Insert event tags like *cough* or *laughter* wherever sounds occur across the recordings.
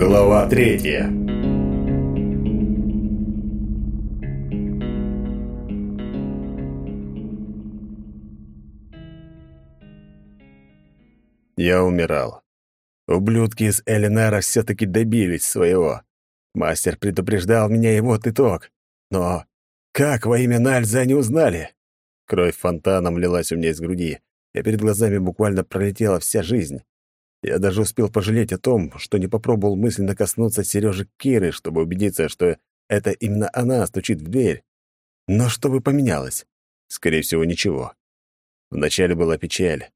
Глава третья. Я умирал. Ублюдки из Элинара все-таки добились своего. Мастер предупреждал меня и вот итог. Но как во имя Нальза они узнали? Кровь фонтаном лилась у меня из груди, и перед глазами буквально пролетела вся жизнь. Я даже успел пожалеть о том, что не попробовал мысленно коснуться Сережи Киры, чтобы убедиться, что это именно она стучит в дверь. Но что бы поменялось? Скорее всего, ничего. Вначале была печаль.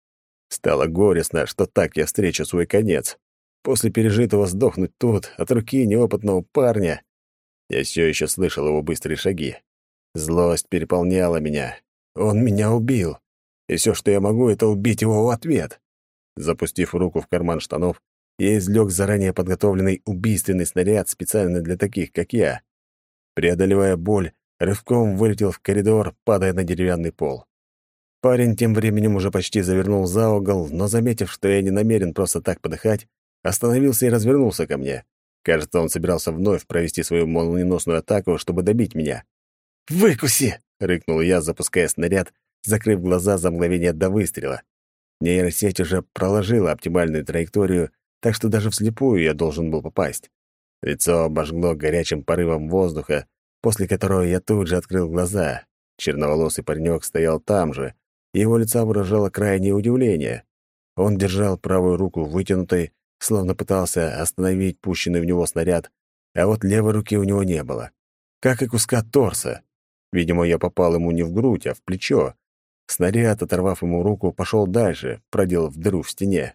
Стало горестно, что так я встречу свой конец. После пережитого сдохнуть тут, от руки неопытного парня. Я все еще слышал его быстрые шаги. Злость переполняла меня. Он меня убил. И все, что я могу, это убить его в ответ. Запустив руку в карман штанов, я излёг заранее подготовленный убийственный снаряд специально для таких, как я. Преодолевая боль, рывком вылетел в коридор, падая на деревянный пол. Парень тем временем уже почти завернул за угол, но, заметив, что я не намерен просто так подыхать, остановился и развернулся ко мне. Кажется, он собирался вновь провести свою молниеносную атаку, чтобы добить меня. «Выкуси!» — рыкнул я, запуская снаряд, закрыв глаза за мгновение до выстрела. Нейросеть уже проложила оптимальную траекторию, так что даже вслепую я должен был попасть. Лицо обожгло горячим порывом воздуха, после которого я тут же открыл глаза. Черноволосый паренек стоял там же, его лицо выражало крайнее удивление. Он держал правую руку вытянутой, словно пытался остановить пущенный в него снаряд, а вот левой руки у него не было. Как и куска торса. Видимо, я попал ему не в грудь, а в плечо, Снаряд, оторвав ему руку, пошел дальше, проделав дыру в стене.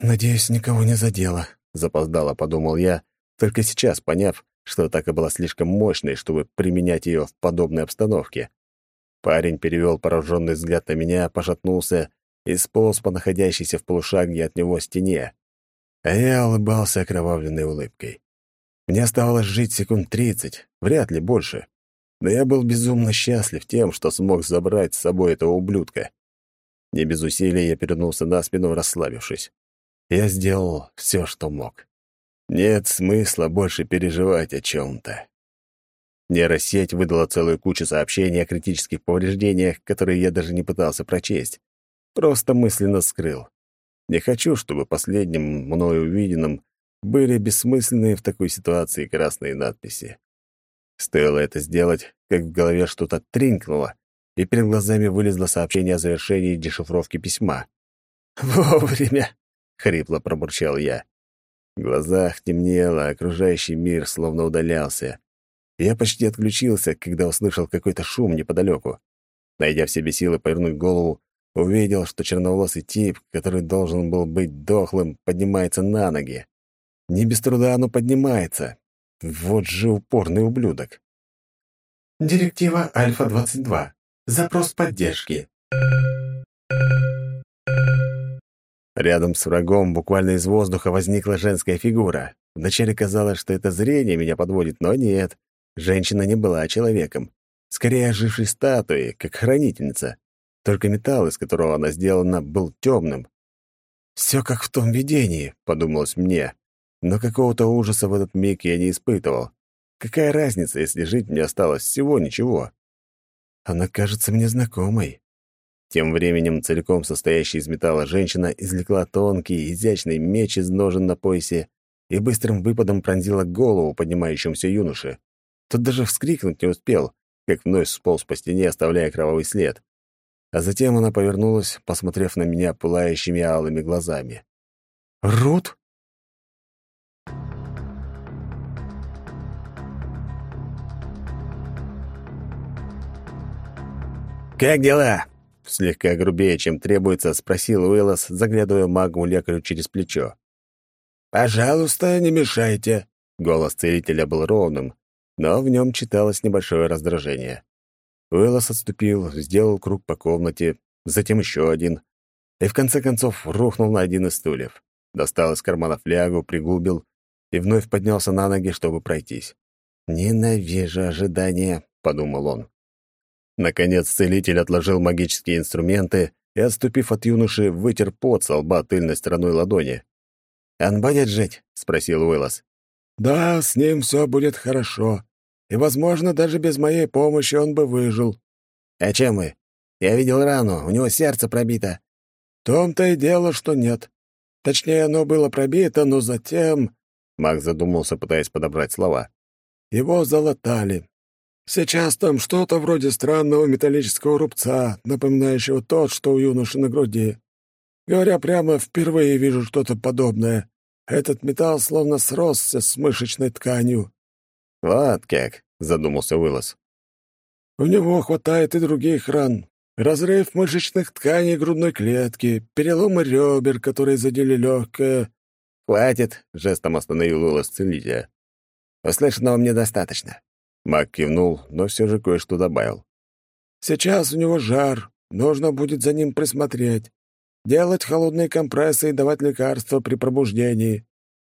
«Надеюсь, никого не задело», — запоздало подумал я, только сейчас поняв, что атака была слишком мощной, чтобы применять ее в подобной обстановке. Парень перевел пораженный взгляд на меня, пошатнулся и сполз по находящейся в полушаге от него стене. А я улыбался окровавленной улыбкой. Мне оставалось жить секунд тридцать, вряд ли больше. Да я был безумно счастлив тем, что смог забрать с собой этого ублюдка. Не без усилий я перевернулся на спину, расслабившись. Я сделал все, что мог. Нет смысла больше переживать о чем-то. Нейросеть выдала целую кучу сообщений о критических повреждениях, которые я даже не пытался прочесть. Просто мысленно скрыл. Не хочу, чтобы последним мною увиденным были бессмысленные в такой ситуации красные надписи. Стоило это сделать, как в голове что-то тринкнуло, и перед глазами вылезло сообщение о завершении дешифровки письма. *laughs* «Вовремя!» — хрипло пробурчал я. В глазах темнело, окружающий мир словно удалялся. Я почти отключился, когда услышал какой-то шум неподалеку. Найдя в себе силы повернуть голову, увидел, что черноволосый тип, который должен был быть дохлым, поднимается на ноги. Не без труда, оно поднимается. Вот же упорный ублюдок. Директива Альфа-22. Запрос поддержки. Рядом с врагом буквально из воздуха возникла женская фигура. Вначале казалось, что это зрение меня подводит, но нет. Женщина не была человеком. Скорее ожившей статуей, как хранительница. Только металл, из которого она сделана, был темным. «Все как в том видении», — подумалось мне но какого-то ужаса в этот миг я не испытывал. Какая разница, если жить мне осталось всего ничего? Она кажется мне знакомой. Тем временем целиком состоящая из металла женщина извлекла тонкий, изящный меч из ножен на поясе и быстрым выпадом пронзила голову поднимающемуся юноше. Тот даже вскрикнуть не успел, как вновь сполз по стене, оставляя кровавый след. А затем она повернулась, посмотрев на меня пылающими алыми глазами. «Рут?» «Как дела?» — слегка грубее, чем требуется, спросил Уиллос, заглядывая магму лекарю через плечо. «Пожалуйста, не мешайте», — голос целителя был ровным, но в нем читалось небольшое раздражение. Уиллос отступил, сделал круг по комнате, затем еще один, и в конце концов рухнул на один из стульев. Достал из кармана флягу, пригубил и вновь поднялся на ноги, чтобы пройтись. «Ненавижу ожидания», — подумал он. Наконец целитель отложил магические инструменты и, отступив от юноши, вытер пот со лба тыльной стороной ладони. «Он будет жить?» — спросил Уиллос. «Да, с ним все будет хорошо. И, возможно, даже без моей помощи он бы выжил». «А чем мы? Я видел рану, у него сердце пробито». «В том-то и дело, что нет. Точнее, оно было пробито, но затем...» Маг задумался, пытаясь подобрать слова. «Его залатали, Сейчас там что-то вроде странного металлического рубца, напоминающего тот, что у юноши на груди. Говоря прямо, впервые вижу что-то подобное. Этот металл словно сросся с мышечной тканью. «Вот как», — задумался Уиллос. «У него хватает и других ран. Разрыв мышечных тканей грудной клетки, переломы ребер, которые задели легкое...» «Хватит», — жестом остановил Уиллос целителя. «Услышанного мне достаточно. Мак кивнул, но все же кое-что добавил. «Сейчас у него жар. Нужно будет за ним присмотреть. Делать холодные компрессы и давать лекарства при пробуждении».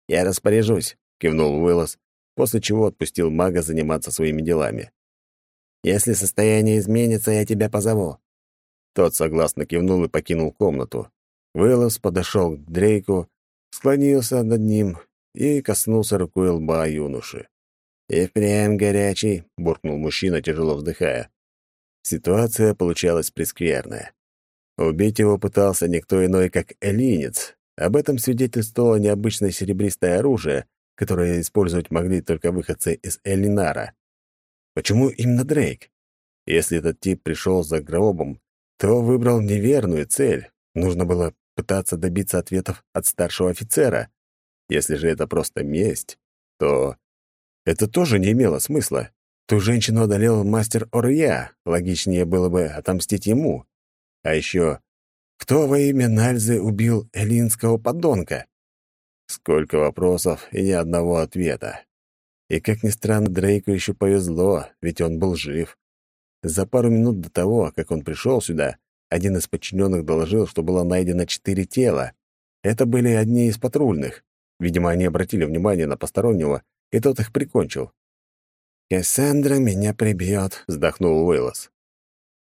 «Я распоряжусь», — кивнул Уиллос, после чего отпустил мага заниматься своими делами. «Если состояние изменится, я тебя позову». Тот согласно кивнул и покинул комнату. Уиллос подошел к Дрейку, склонился над ним и коснулся рукой лба юноши. «И впрямь горячий», — буркнул мужчина, тяжело вздыхая. Ситуация получалась прескверная. Убить его пытался никто иной, как элинец. Об этом свидетельствовало необычное серебристое оружие, которое использовать могли только выходцы из Элинара. Почему именно Дрейк? Если этот тип пришел за гробом, то выбрал неверную цель. Нужно было пытаться добиться ответов от старшего офицера. Если же это просто месть, то это тоже не имело смысла. Ту женщину одолел мастер Орья, Логичнее было бы отомстить ему. А еще, кто во имя Нальзы убил элинского подонка? Сколько вопросов и ни одного ответа. И, как ни странно, Дрейку еще повезло, ведь он был жив. За пару минут до того, как он пришел сюда, один из подчиненных доложил, что было найдено четыре тела. Это были одни из патрульных. Видимо, они обратили внимание на постороннего и тот их прикончил. «Кассандра меня прибьет», — вздохнул Уиллос.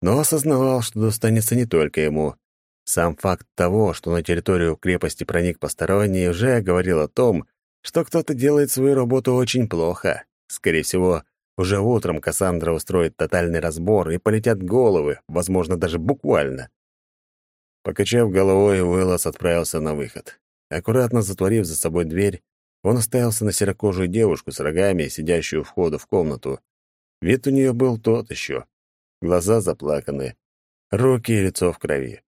Но осознавал, что достанется не только ему. Сам факт того, что на территорию крепости проник посторонний, уже говорил о том, что кто-то делает свою работу очень плохо. Скорее всего, уже утром Кассандра устроит тотальный разбор, и полетят головы, возможно, даже буквально. Покачав головой, Уиллос отправился на выход. Аккуратно затворив за собой дверь, он оставился на серокожую девушку с рогами, сидящую у входа в комнату. Вид у нее был тот еще. Глаза заплаканы, руки и лицо в крови.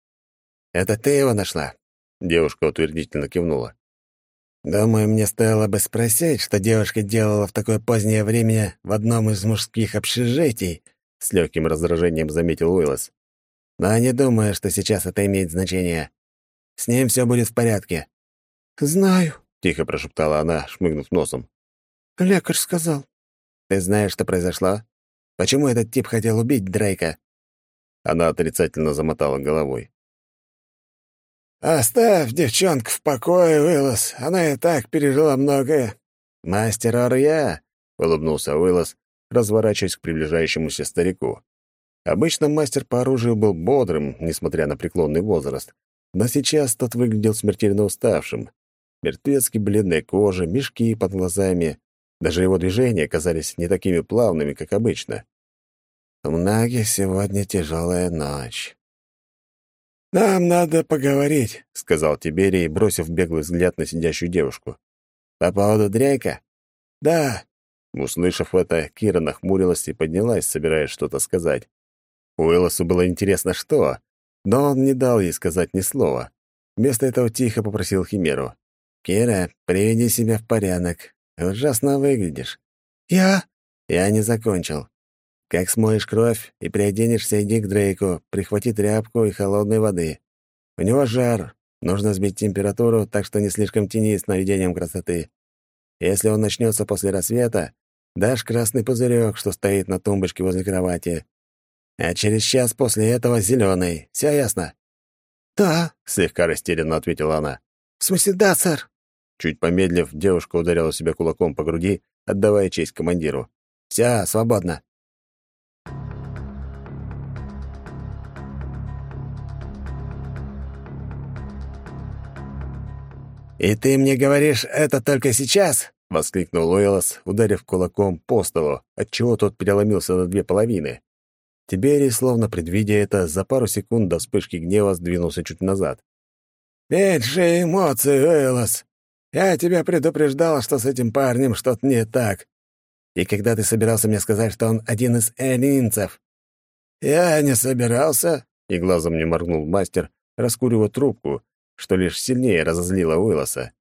«Это ты его нашла?» Девушка утвердительно кивнула. «Думаю, мне стоило бы спросить, что девушка делала в такое позднее время в одном из мужских общежитий», с легким раздражением заметил Уиллес. «Но не думаю, что сейчас это имеет значение. С ним все будет в порядке». «Знаю», — тихо прошептала она, шмыгнув носом. «Лекарь сказал». «Ты знаешь, что произошло? Почему этот тип хотел убить Дрейка?» Она отрицательно замотала головой. «Оставь девчонку в покое, Уиллос. Она и так пережила многое». «Мастер Орья!» — улыбнулся Уиллос, разворачиваясь к приближающемуся старику. Обычно мастер по оружию был бодрым, несмотря на преклонный возраст, но сейчас тот выглядел смертельно уставшим мертвецки бледной кожи, мешки под глазами. Даже его движения казались не такими плавными, как обычно. У Наги сегодня тяжелая ночь. «Нам надо поговорить», — сказал Тиберий, бросив беглый взгляд на сидящую девушку. «По поводу Дрейка?» «Да». Услышав это, Кира нахмурилась и поднялась, собираясь что-то сказать. Уиллосу было интересно, что, но он не дал ей сказать ни слова. Вместо этого тихо попросил Химеру. «Кира, приведи себя в порядок. Ужасно выглядишь». «Я?» «Я не закончил. Как смоешь кровь и приоденешься, иди к Дрейку, прихвати тряпку и холодной воды. У него жар, нужно сбить температуру, так что не слишком тяни с наведением красоты. Если он начнется после рассвета, дашь красный пузырек, что стоит на тумбочке возле кровати. А через час после этого зеленый. Все ясно?» «Да», — слегка растерянно ответила она. «В смысле, да, сэр?» Чуть помедлив, девушка ударила себя кулаком по груди, отдавая честь командиру. «Вся, свободна. «И ты мне говоришь это только сейчас?» — воскликнул Уэллос, ударив кулаком по столу, отчего тот переломился на две половины. Тиберий, словно предвидя это, за пару секунд до вспышки гнева сдвинулся чуть назад. «Меньше эмоций, Уэллос! Я тебя предупреждала, что с этим парнем что-то не так. И когда ты собирался мне сказать, что он один из элинцев?» «Я не собирался», — и глазом не моргнул мастер, раскуривая трубку, что лишь сильнее разозлило Уиллоса.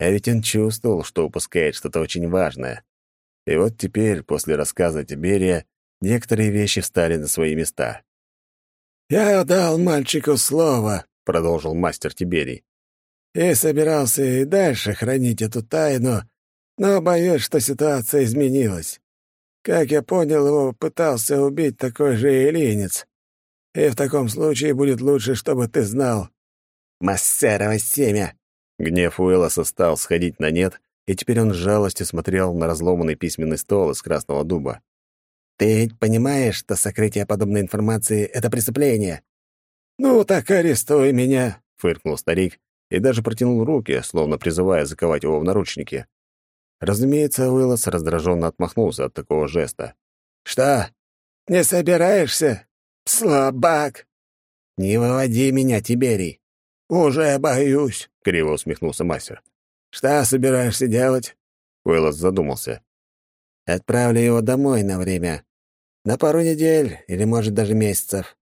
А ведь он чувствовал, что упускает что-то очень важное. И вот теперь, после рассказа Тиберия, некоторые вещи встали на свои места. «Я дал мальчику слово», — продолжил мастер Тиберий. И собирался и дальше хранить эту тайну, но боюсь, что ситуация изменилась. Как я понял, его пытался убить такой же элинец. И в таком случае будет лучше, чтобы ты знал. «Массерово семя!» Гнев Уиллоса стал сходить на нет, и теперь он с жалостью смотрел на разломанный письменный стол из красного дуба. «Ты ведь понимаешь, что сокрытие подобной информации — это преступление?» «Ну так арестуй меня!» — фыркнул старик и даже протянул руки, словно призывая заковать его в наручники. Разумеется, Уиллос раздраженно отмахнулся от такого жеста. «Что? Не собираешься? Слабак! Не выводи меня, Тиберий! Уже боюсь!» — криво усмехнулся мастер. «Что собираешься делать?» Уиллос задумался. «Отправлю его домой на время. На пару недель или, может, даже месяцев.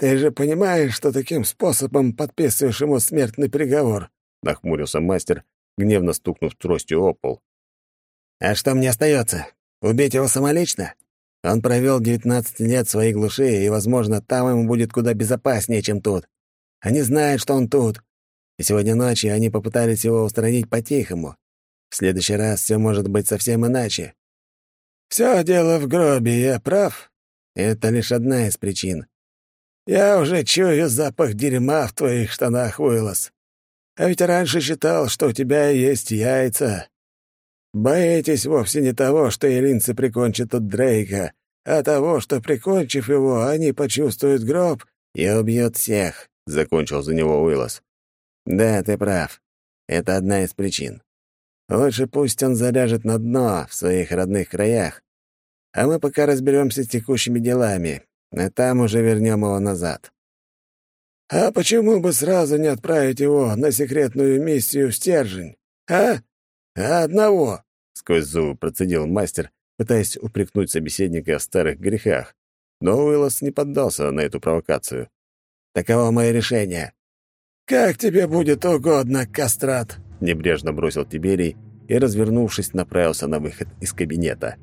Ты же понимаешь, что таким способом подписываешь ему смертный приговор?» — нахмурился мастер, гневно стукнув тростью о пол. «А что мне остается? Убить его самолично? Он провел 19 лет в своей глуши, и, возможно, там ему будет куда безопаснее, чем тут. Они знают, что он тут. И сегодня ночью они попытались его устранить по-тихому. В следующий раз все может быть совсем иначе. Все дело в гробе, я прав? Это лишь одна из причин. Я уже чую запах дерьма в твоих штанах, Уиллос. А ведь раньше считал, что у тебя есть яйца. Боитесь вовсе не того, что елинцы прикончат от Дрейка, а того, что, прикончив его, они почувствуют гроб и убьют всех», — закончил за него Уиллос. «Да, ты прав. Это одна из причин. Лучше пусть он заряжет на дно в своих родных краях, а мы пока разберемся с текущими делами, и там уже вернем его назад. А почему бы сразу не отправить его на секретную миссию в стержень, а? а одного? Сквозь зубы процедил мастер, пытаясь упрекнуть собеседника в старых грехах. Но Уиллос не поддался на эту провокацию. Таково мое решение. «Как тебе будет угодно, кастрат!» — небрежно бросил Тиберий и, развернувшись, направился на выход из кабинета.